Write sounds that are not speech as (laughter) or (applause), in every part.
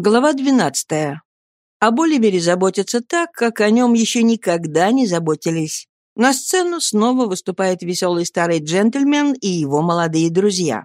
Глава 12. Об Оливере заботятся так, как о нем еще никогда не заботились. На сцену снова выступает веселый старый джентльмен и его молодые друзья.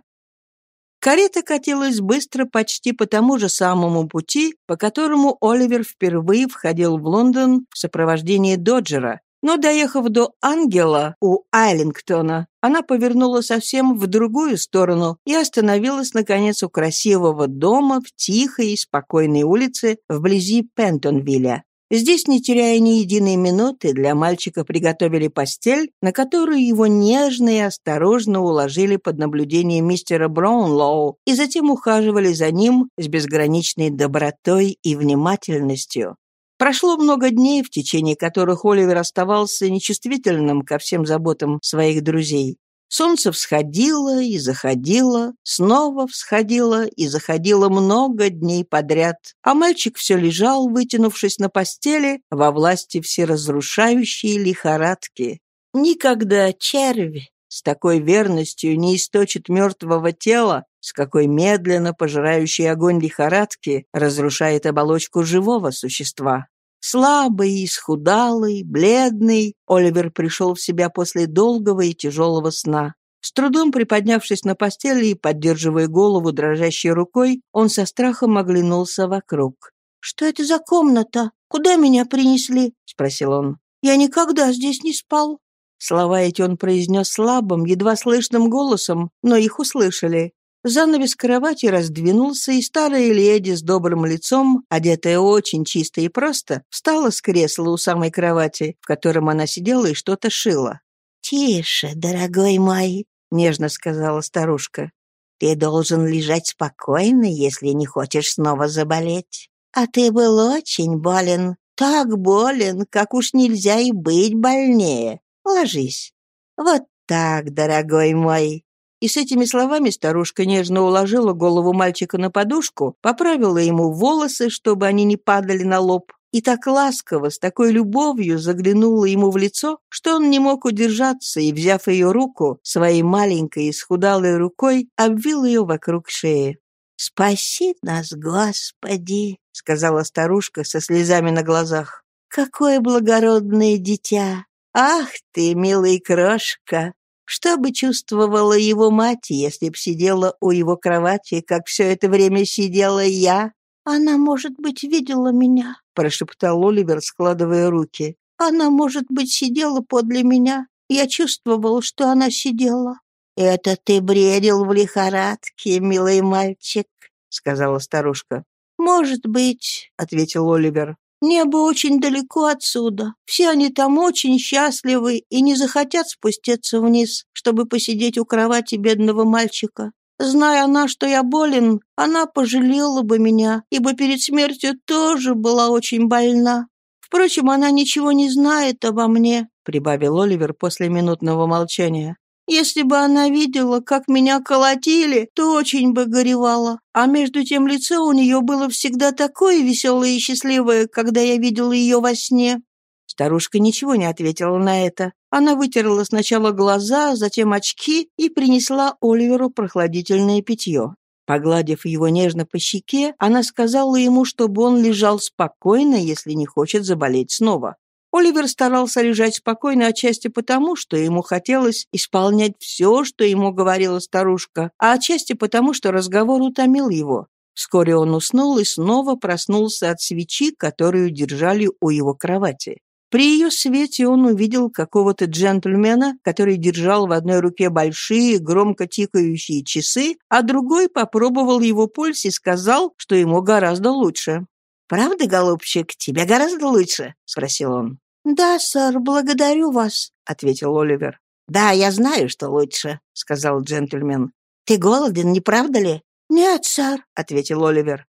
Карета катилась быстро почти по тому же самому пути, по которому Оливер впервые входил в Лондон в сопровождении Доджера, но, доехав до Ангела у Айлингтона, она повернула совсем в другую сторону и остановилась, наконец, у красивого дома в тихой и спокойной улице вблизи Пентонвилля. Здесь, не теряя ни единой минуты, для мальчика приготовили постель, на которую его нежно и осторожно уложили под наблюдение мистера Браунлоу и затем ухаживали за ним с безграничной добротой и внимательностью. Прошло много дней, в течение которых Оливер оставался нечувствительным ко всем заботам своих друзей. Солнце всходило и заходило, снова всходило и заходило много дней подряд, а мальчик все лежал, вытянувшись на постели, во власти всеразрушающей лихорадки. Никогда червь с такой верностью не источит мертвого тела, с какой медленно пожирающий огонь лихорадки разрушает оболочку живого существа. Слабый, исхудалый, бледный, Оливер пришел в себя после долгого и тяжелого сна. С трудом приподнявшись на постели и поддерживая голову дрожащей рукой, он со страхом оглянулся вокруг. «Что это за комната? Куда меня принесли?» — спросил он. «Я никогда здесь не спал». Слова эти он произнес слабым, едва слышным голосом, но их услышали. Занавес кровати раздвинулся, и старая леди с добрым лицом, одетая очень чисто и просто, встала с кресла у самой кровати, в котором она сидела и что-то шила. «Тише, дорогой мой», — нежно сказала старушка. «Ты должен лежать спокойно, если не хочешь снова заболеть. А ты был очень болен, так болен, как уж нельзя и быть больнее. Ложись. Вот так, дорогой мой. И с этими словами старушка нежно уложила голову мальчика на подушку, поправила ему волосы, чтобы они не падали на лоб, и так ласково, с такой любовью заглянула ему в лицо, что он не мог удержаться и, взяв ее руку, своей маленькой исхудалой рукой обвил ее вокруг шеи. «Спаси нас, Господи!» — сказала старушка со слезами на глазах. «Какое благородное дитя! Ах ты, милый крошка! Что бы чувствовала его мать, если б сидела у его кровати, как все это время сидела я? «Она, может быть, видела меня», — прошептал Оливер, складывая руки. «Она, может быть, сидела подле меня. Я чувствовал, что она сидела». «Это ты бредил в лихорадке, милый мальчик», — сказала старушка. «Может быть», — ответил Оливер. Небо очень далеко отсюда. Все они там очень счастливы и не захотят спуститься вниз, чтобы посидеть у кровати бедного мальчика. Зная она, что я болен, она пожалела бы меня, ибо перед смертью тоже была очень больна. Впрочем, она ничего не знает обо мне», — прибавил Оливер после минутного молчания. Если бы она видела, как меня колотили, то очень бы горевала. А между тем лицо у нее было всегда такое веселое и счастливое, когда я видела ее во сне». Старушка ничего не ответила на это. Она вытерла сначала глаза, затем очки и принесла Оливеру прохладительное питье. Погладив его нежно по щеке, она сказала ему, чтобы он лежал спокойно, если не хочет заболеть снова. Оливер старался лежать спокойно отчасти потому, что ему хотелось исполнять все, что ему говорила старушка, а отчасти потому, что разговор утомил его. Вскоре он уснул и снова проснулся от свечи, которую держали у его кровати. При ее свете он увидел какого-то джентльмена, который держал в одной руке большие, громко тикающие часы, а другой попробовал его пульс и сказал, что ему гораздо лучше. «Правда, голубчик, тебе гораздо лучше?» — спросил он. «Да, сэр, благодарю вас», — ответил Оливер. «Да, я знаю, что лучше», — сказал джентльмен. «Ты голоден, не правда ли?» «Нет, сэр», — ответил Оливер.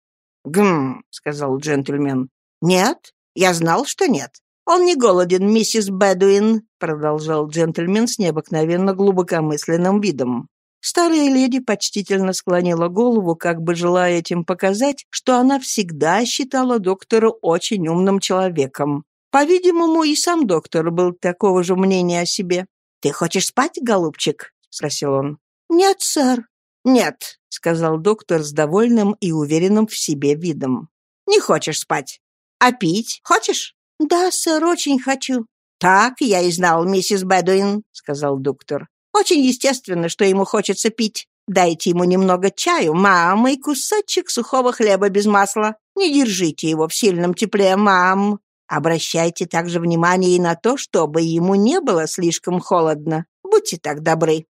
«Гм», — сказал джентльмен. «Нет? Я знал, что нет. Он не голоден, миссис Бэдуин», — продолжал джентльмен с необыкновенно глубокомысленным видом. Старая леди почтительно склонила голову, как бы желая этим показать, что она всегда считала доктора очень умным человеком. По-видимому, и сам доктор был такого же мнения о себе. «Ты хочешь спать, голубчик?» — спросил он. «Нет, сэр». «Нет», — сказал доктор с довольным и уверенным в себе видом. «Не хочешь спать? А пить хочешь?» «Да, сэр, очень хочу». «Так я и знал, миссис Бэдуин», — сказал доктор. «Очень естественно, что ему хочется пить. Дайте ему немного чаю, мама, и кусочек сухого хлеба без масла. Не держите его в сильном тепле, мам. Обращайте также внимание и на то, чтобы ему не было слишком холодно. Будьте так добры».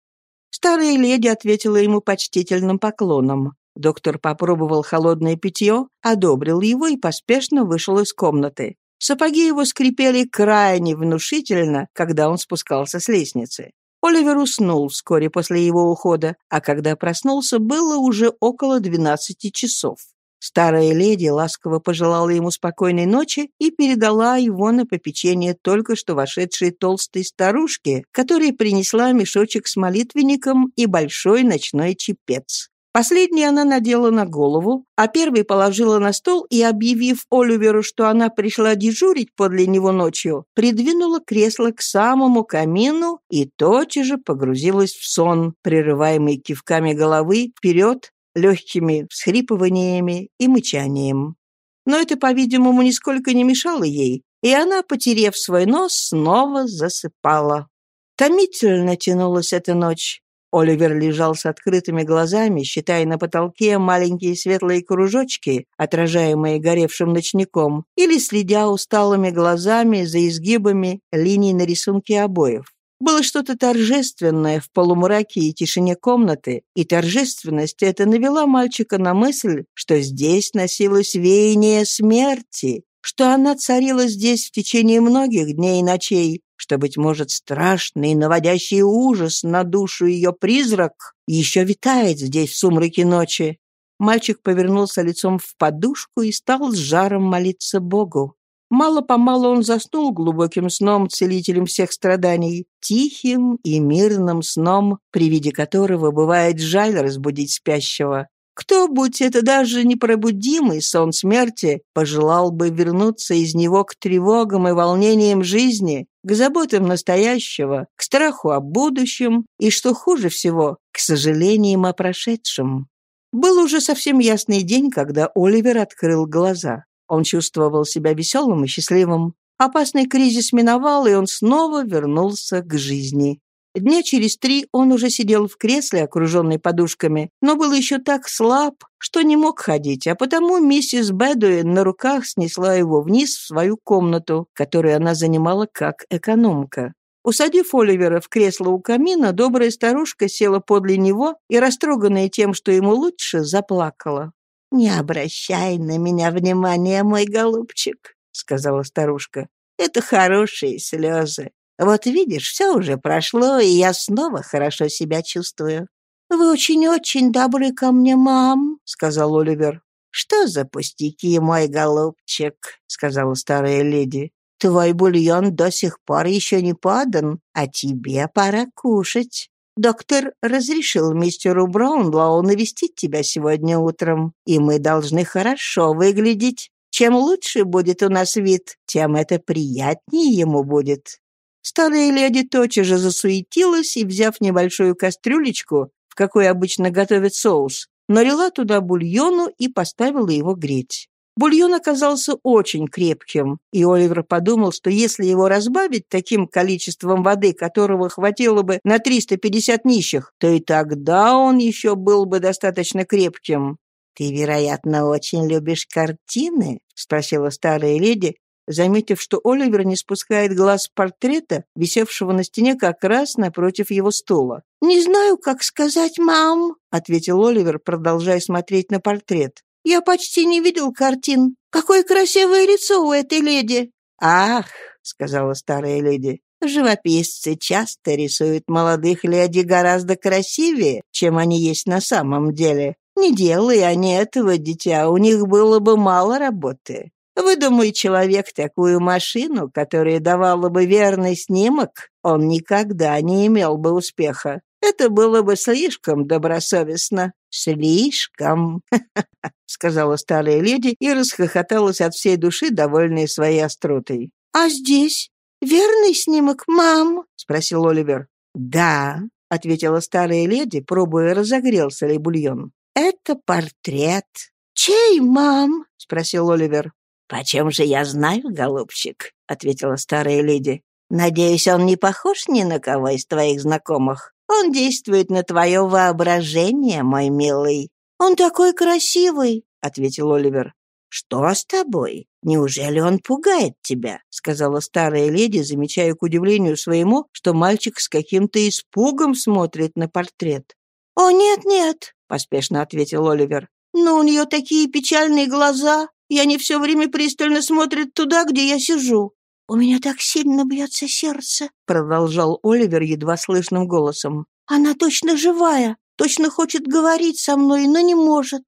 Старая леди ответила ему почтительным поклоном. Доктор попробовал холодное питье, одобрил его и поспешно вышел из комнаты. Сапоги его скрипели крайне внушительно, когда он спускался с лестницы. Оливер уснул вскоре после его ухода, а когда проснулся, было уже около двенадцати часов. Старая леди ласково пожелала ему спокойной ночи и передала его на попечение только что вошедшей толстой старушке, которая принесла мешочек с молитвенником и большой ночной чепец. Последний она надела на голову, а первый положила на стол и, объявив Оливеру, что она пришла дежурить подле него ночью, придвинула кресло к самому камину и тотчас же погрузилась в сон, прерываемый кивками головы вперед, легкими всхрипываниями и мычанием. Но это, по-видимому, нисколько не мешало ей, и она, потерев свой нос, снова засыпала. Томительно тянулась эта ночь. Оливер лежал с открытыми глазами, считая на потолке маленькие светлые кружочки, отражаемые горевшим ночником, или следя усталыми глазами за изгибами линий на рисунке обоев. Было что-то торжественное в полумраке и тишине комнаты, и торжественность эта навела мальчика на мысль, что здесь носилось веяние смерти, что она царила здесь в течение многих дней и ночей, что, быть может, страшный, наводящий ужас на душу ее призрак еще витает здесь в сумраке ночи. Мальчик повернулся лицом в подушку и стал с жаром молиться Богу. Мало-помалу он заснул глубоким сном, целителем всех страданий, тихим и мирным сном, при виде которого бывает жаль разбудить спящего. Кто, будь это даже непробудимый сон смерти, пожелал бы вернуться из него к тревогам и волнениям жизни, к заботам настоящего, к страху о будущем и, что хуже всего, к сожалениям о прошедшем. Был уже совсем ясный день, когда Оливер открыл глаза. Он чувствовал себя веселым и счастливым. Опасный кризис миновал, и он снова вернулся к жизни. Дня через три он уже сидел в кресле, окруженный подушками, но был еще так слаб, что не мог ходить, а потому миссис Бэдуин на руках снесла его вниз в свою комнату, которую она занимала как экономка. Усадив Оливера в кресло у камина, добрая старушка села подле него и, растроганная тем, что ему лучше, заплакала. «Не обращай на меня внимания, мой голубчик», — сказала старушка. «Это хорошие слезы. Вот видишь, все уже прошло, и я снова хорошо себя чувствую». «Вы очень-очень добры ко мне, мам», — сказал Оливер. «Что за пустяки, мой голубчик?» — сказала старая леди. «Твой бульон до сих пор еще не подан, а тебе пора кушать. Доктор разрешил мистеру Браунлоу навестить тебя сегодня утром, и мы должны хорошо выглядеть. Чем лучше будет у нас вид, тем это приятнее ему будет». Старая леди тотчас же засуетилась и, взяв небольшую кастрюлечку, в какой обычно готовят соус, налила туда бульону и поставила его греть. Бульон оказался очень крепким, и Оливер подумал, что если его разбавить таким количеством воды, которого хватило бы на 350 нищих, то и тогда он еще был бы достаточно крепким. «Ты, вероятно, очень любишь картины?» — спросила старая леди, заметив, что Оливер не спускает глаз с портрета, висевшего на стене как раз напротив его стула. «Не знаю, как сказать, мам», — ответил Оливер, продолжая смотреть на портрет. Я почти не видел картин. Какое красивое лицо у этой леди!» «Ах!» — сказала старая леди. «Живописцы часто рисуют молодых леди гораздо красивее, чем они есть на самом деле. Не делая они этого, дитя, у них было бы мало работы. Выдумай человек такую машину, которая давала бы верный снимок, он никогда не имел бы успеха. Это было бы слишком добросовестно. Слишком, (laughs) сказала старая леди и расхохоталась от всей души, довольная своей остротой. А здесь верный снимок, мам? спросил Оливер. Да, — ответила старая леди, пробуя, разогрелся ли бульон. «Это портрет». «Чей, мам?» — спросил Оливер. «Почем же я знаю, голубчик?» — ответила старая леди. «Надеюсь, он не похож ни на кого из твоих знакомых. Он действует на твое воображение, мой милый». «Он такой красивый», — ответил Оливер. «Что с тобой? Неужели он пугает тебя?» — сказала старая леди, замечая к удивлению своему, что мальчик с каким-то испугом смотрит на портрет. «О, нет-нет», — поспешно ответил Оливер. «Но у нее такие печальные глаза, и они все время пристально смотрят туда, где я сижу. «У меня так сильно бьется сердце», — продолжал Оливер едва слышным голосом. «Она точно живая, точно хочет говорить со мной, но не может».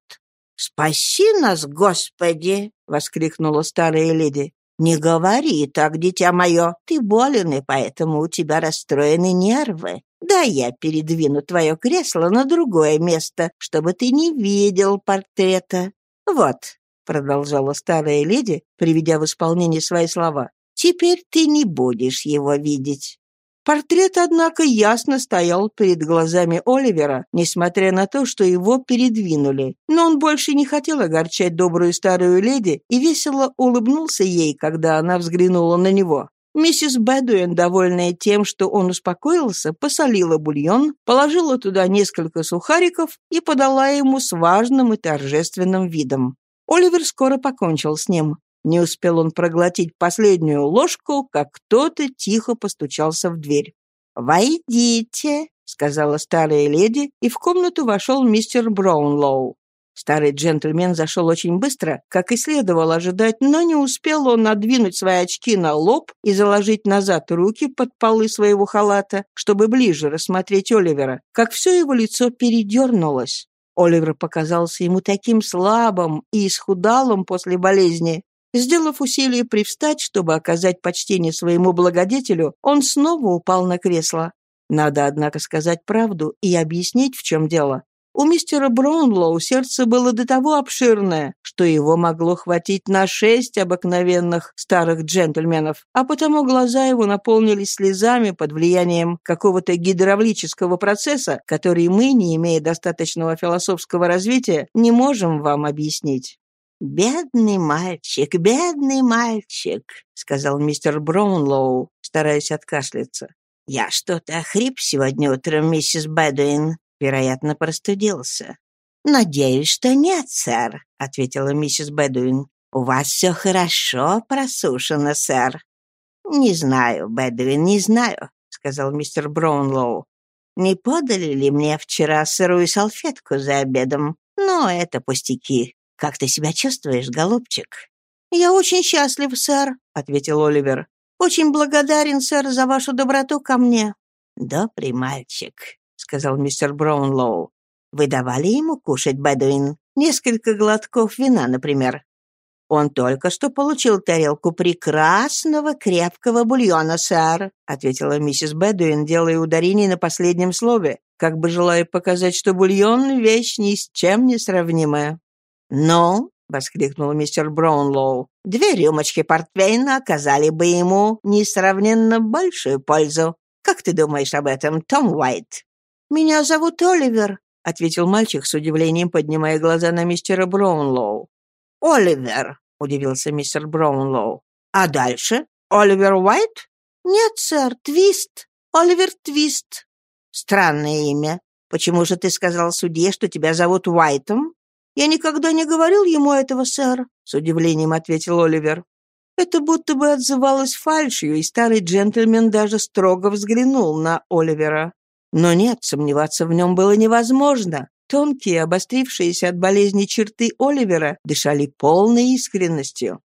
«Спаси нас, Господи!» — воскликнула старая леди. «Не говори так, дитя мое. Ты болен, и поэтому у тебя расстроены нервы. Да я передвину твое кресло на другое место, чтобы ты не видел портрета. Вот, — продолжала старая леди, приведя в исполнение свои слова. «Теперь ты не будешь его видеть». Портрет, однако, ясно стоял перед глазами Оливера, несмотря на то, что его передвинули. Но он больше не хотел огорчать добрую старую леди и весело улыбнулся ей, когда она взглянула на него. Миссис Бэдуэн, довольная тем, что он успокоился, посолила бульон, положила туда несколько сухариков и подала ему с важным и торжественным видом. Оливер скоро покончил с ним. Не успел он проглотить последнюю ложку, как кто-то тихо постучался в дверь. «Войдите», — сказала старая леди, и в комнату вошел мистер Браунлоу. Старый джентльмен зашел очень быстро, как и следовало ожидать, но не успел он надвинуть свои очки на лоб и заложить назад руки под полы своего халата, чтобы ближе рассмотреть Оливера, как все его лицо передернулось. Оливер показался ему таким слабым и исхудалым после болезни. Сделав усилие привстать, чтобы оказать почтение своему благодетелю, он снова упал на кресло. Надо, однако, сказать правду и объяснить, в чем дело. У мистера Браунлоу сердце было до того обширное, что его могло хватить на шесть обыкновенных старых джентльменов, а потому глаза его наполнились слезами под влиянием какого-то гидравлического процесса, который мы, не имея достаточного философского развития, не можем вам объяснить. «Бедный мальчик, бедный мальчик», — сказал мистер Браунлоу, стараясь откашляться. «Я что-то охрип сегодня утром, миссис Бэдуин. Вероятно, простудился. «Надеюсь, что нет, сэр», — ответила миссис Бэдуин. «У вас все хорошо просушено, сэр». «Не знаю, Бэдуин, не знаю», — сказал мистер Браунлоу. «Не подали ли мне вчера сырую салфетку за обедом? Но это пустяки. Как ты себя чувствуешь, голубчик?» «Я очень счастлив, сэр», — ответил Оливер. «Очень благодарен, сэр, за вашу доброту ко мне». «Добрый мальчик», сказал мистер Браунлоу. «Вы давали ему кушать, Бэдуин? Несколько глотков вина, например». «Он только что получил тарелку прекрасного крепкого бульона, сэр», ответила миссис Бэдуин, делая ударение на последнем слове, как бы желая показать, что бульон — вещь ни с чем не сравнимая. «Ну?» — воскликнул мистер Браунлоу. «Две рюмочки портвейна оказали бы ему несравненно большую пользу. Как ты думаешь об этом, Том Уайт?» «Меня зовут Оливер», — ответил мальчик с удивлением, поднимая глаза на мистера Браунлоу. «Оливер», — удивился мистер Браунлоу. «А дальше? Оливер Уайт?» «Нет, сэр, Твист. Оливер Твист». «Странное имя. Почему же ты сказал судье, что тебя зовут Уайтом?» «Я никогда не говорил ему этого, сэр», — с удивлением ответил Оливер. Это будто бы отзывалось фальшью, и старый джентльмен даже строго взглянул на Оливера. Но нет, сомневаться в нем было невозможно. Тонкие, обострившиеся от болезни черты Оливера дышали полной искренностью.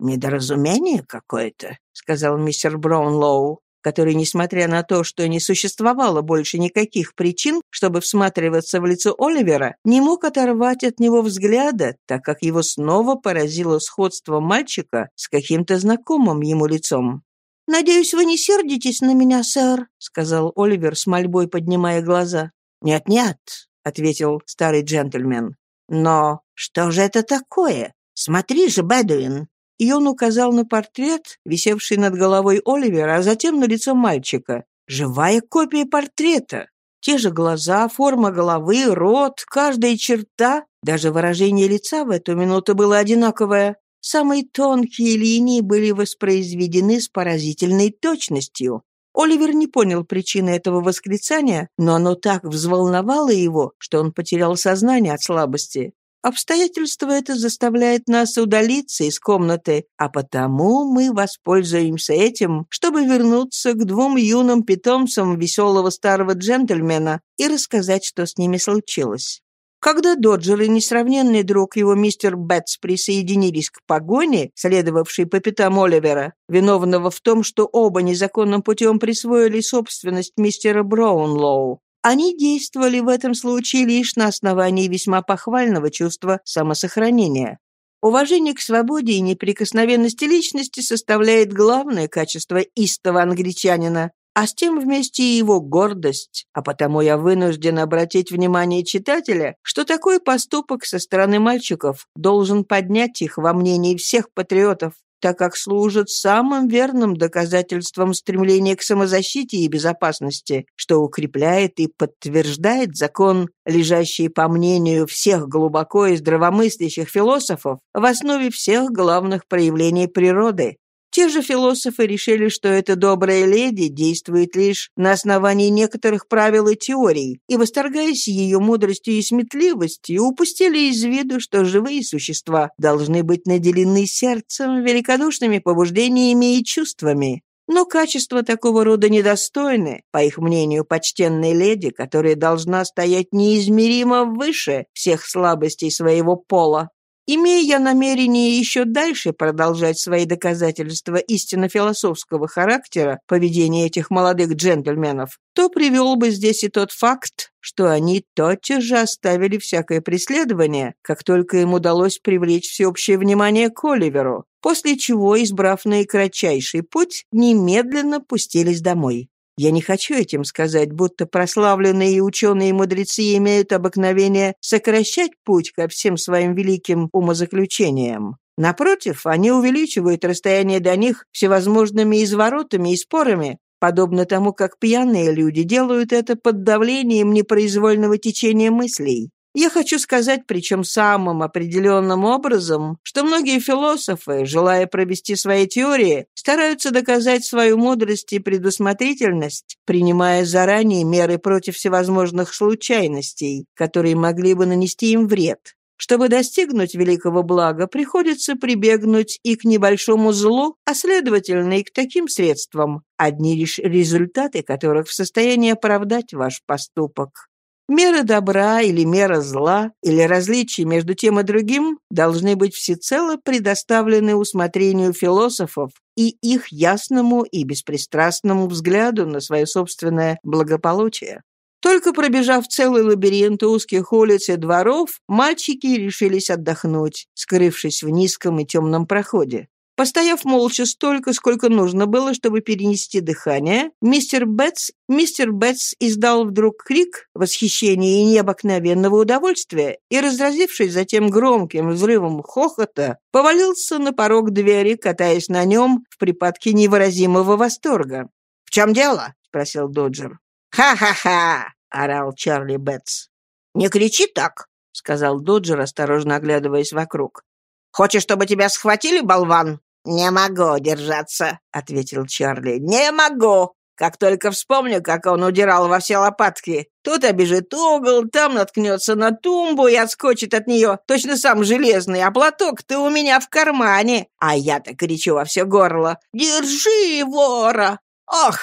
«Недоразумение какое-то», — сказал мистер Браунлоу, который, несмотря на то, что не существовало больше никаких причин, чтобы всматриваться в лицо Оливера, не мог оторвать от него взгляда, так как его снова поразило сходство мальчика с каким-то знакомым ему лицом. «Надеюсь, вы не сердитесь на меня, сэр», — сказал Оливер с мольбой, поднимая глаза. «Нет-нет», — ответил старый джентльмен. «Но что же это такое? Смотри же, Бэдуин!» И он указал на портрет, висевший над головой Оливера, а затем на лицо мальчика. «Живая копия портрета!» Те же глаза, форма головы, рот, каждая черта, даже выражение лица в эту минуту было одинаковое. Самые тонкие линии были воспроизведены с поразительной точностью. Оливер не понял причины этого восклицания, но оно так взволновало его, что он потерял сознание от слабости. Обстоятельство это заставляет нас удалиться из комнаты, а потому мы воспользуемся этим, чтобы вернуться к двум юным питомцам веселого старого джентльмена и рассказать, что с ними случилось. Когда Доджер и несравненный друг его мистер Бэтс присоединились к погоне, следовавшей по пятам Оливера, виновного в том, что оба незаконным путем присвоили собственность мистера Браунлоу, они действовали в этом случае лишь на основании весьма похвального чувства самосохранения. Уважение к свободе и неприкосновенности личности составляет главное качество истого англичанина, а с тем вместе и его гордость, а потому я вынужден обратить внимание читателя, что такой поступок со стороны мальчиков должен поднять их во мнении всех патриотов, так как служит самым верным доказательством стремления к самозащите и безопасности, что укрепляет и подтверждает закон, лежащий, по мнению всех глубоко и здравомыслящих философов, в основе всех главных проявлений природы. Те же философы решили, что эта добрая леди действует лишь на основании некоторых правил и теорий, и, восторгаясь ее мудростью и сметливостью, упустили из виду, что живые существа должны быть наделены сердцем, великодушными побуждениями и чувствами. Но качества такого рода недостойны, по их мнению, почтенной леди, которая должна стоять неизмеримо выше всех слабостей своего пола. Имея я намерение еще дальше продолжать свои доказательства истинно философского характера поведения этих молодых джентльменов, то привел бы здесь и тот факт, что они тотчас же оставили всякое преследование, как только им удалось привлечь всеобщее внимание к Оливеру, после чего, избрав наикратчайший путь, немедленно пустились домой. Я не хочу этим сказать, будто прославленные ученые и мудрецы имеют обыкновение сокращать путь ко всем своим великим умозаключениям. Напротив, они увеличивают расстояние до них всевозможными изворотами и спорами, подобно тому, как пьяные люди делают это под давлением непроизвольного течения мыслей. Я хочу сказать, причем самым определенным образом, что многие философы, желая провести свои теории, стараются доказать свою мудрость и предусмотрительность, принимая заранее меры против всевозможных случайностей, которые могли бы нанести им вред. Чтобы достигнуть великого блага, приходится прибегнуть и к небольшому злу, а следовательно и к таким средствам, одни лишь результаты которых в состоянии оправдать ваш поступок. Мера добра или мера зла, или различия между тем и другим должны быть всецело предоставлены усмотрению философов и их ясному и беспристрастному взгляду на свое собственное благополучие. Только пробежав целый лабиринт узких улиц и дворов, мальчики решились отдохнуть, скрывшись в низком и темном проходе. Постояв молча столько, сколько нужно было, чтобы перенести дыхание, мистер Бетс, мистер Бетс издал вдруг крик восхищения и необыкновенного удовольствия и, разразившись затем громким взрывом хохота, повалился на порог двери, катаясь на нем в припадке невыразимого восторга. «В чем дело?» — спросил Доджер. «Ха-ха-ха!» — орал Чарли Бетс. «Не кричи так!» — сказал Доджер, осторожно оглядываясь вокруг. Хочешь, чтобы тебя схватили, болван?» «Не могу держаться», — ответил Чарли. «Не могу. Как только вспомню, как он удирал во все лопатки. Тут обежит угол, там наткнется на тумбу и отскочит от нее. Точно сам железный, а платок-то у меня в кармане. А я-то кричу во все горло. «Держи, вора!» «Ох!»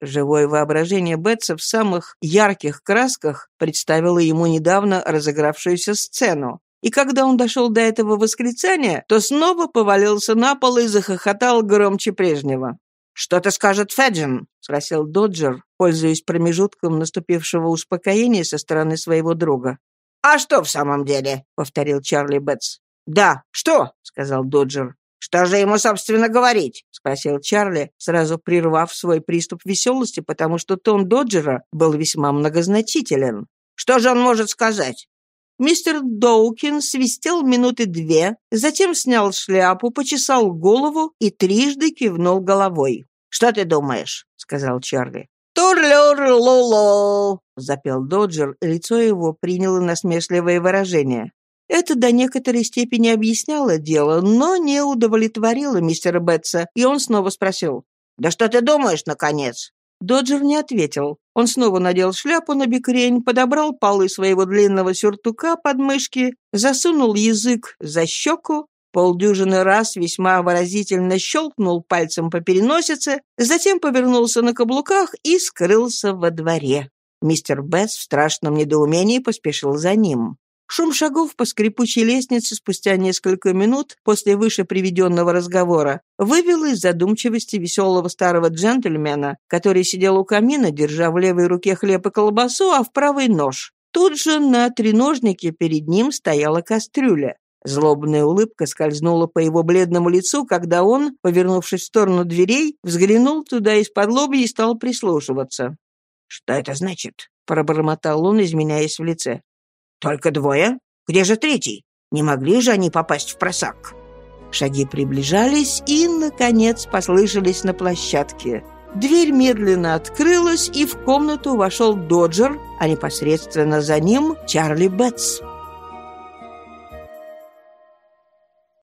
Живое воображение Бетса в самых ярких красках представило ему недавно разыгравшуюся сцену. И когда он дошел до этого восклицания, то снова повалился на пол и захохотал громче прежнего. «Что ты скажет Феджин?» — спросил Доджер, пользуясь промежутком наступившего успокоения со стороны своего друга. «А что в самом деле?» — повторил Чарли Бетс. «Да, что?» — сказал Доджер. «Что же ему, собственно, говорить?» — спросил Чарли, сразу прервав свой приступ веселости, потому что тон Доджера был весьма многозначителен. «Что же он может сказать?» Мистер Доукин свистел минуты две, затем снял шляпу, почесал голову и трижды кивнул головой. «Что ты думаешь?» — сказал Чарли. «Турлюр-лу-лу!» — запел Доджер, лицо его приняло насмешливое выражение. Это до некоторой степени объясняло дело, но не удовлетворило мистера Бетса, и он снова спросил. «Да что ты думаешь, наконец?» Доджер не ответил. Он снова надел шляпу на бикрень, подобрал полы своего длинного сюртука под мышки, засунул язык за щеку, полдюжины раз весьма выразительно щелкнул пальцем по переносице, затем повернулся на каблуках и скрылся во дворе. Мистер Бетс в страшном недоумении поспешил за ним. Шум шагов по скрипучей лестнице спустя несколько минут после выше приведенного разговора вывел из задумчивости веселого старого джентльмена, который сидел у камина, держа в левой руке хлеб и колбасу, а в правой нож. Тут же на треножнике перед ним стояла кастрюля. Злобная улыбка скользнула по его бледному лицу, когда он, повернувшись в сторону дверей, взглянул туда из-под лоби и стал прислушиваться. «Что это значит?» — пробормотал он, изменяясь в лице. «Только двое? Где же третий? Не могли же они попасть в просак?» Шаги приближались и, наконец, послышались на площадке. Дверь медленно открылась, и в комнату вошел Доджер, а непосредственно за ним Чарли Бетс.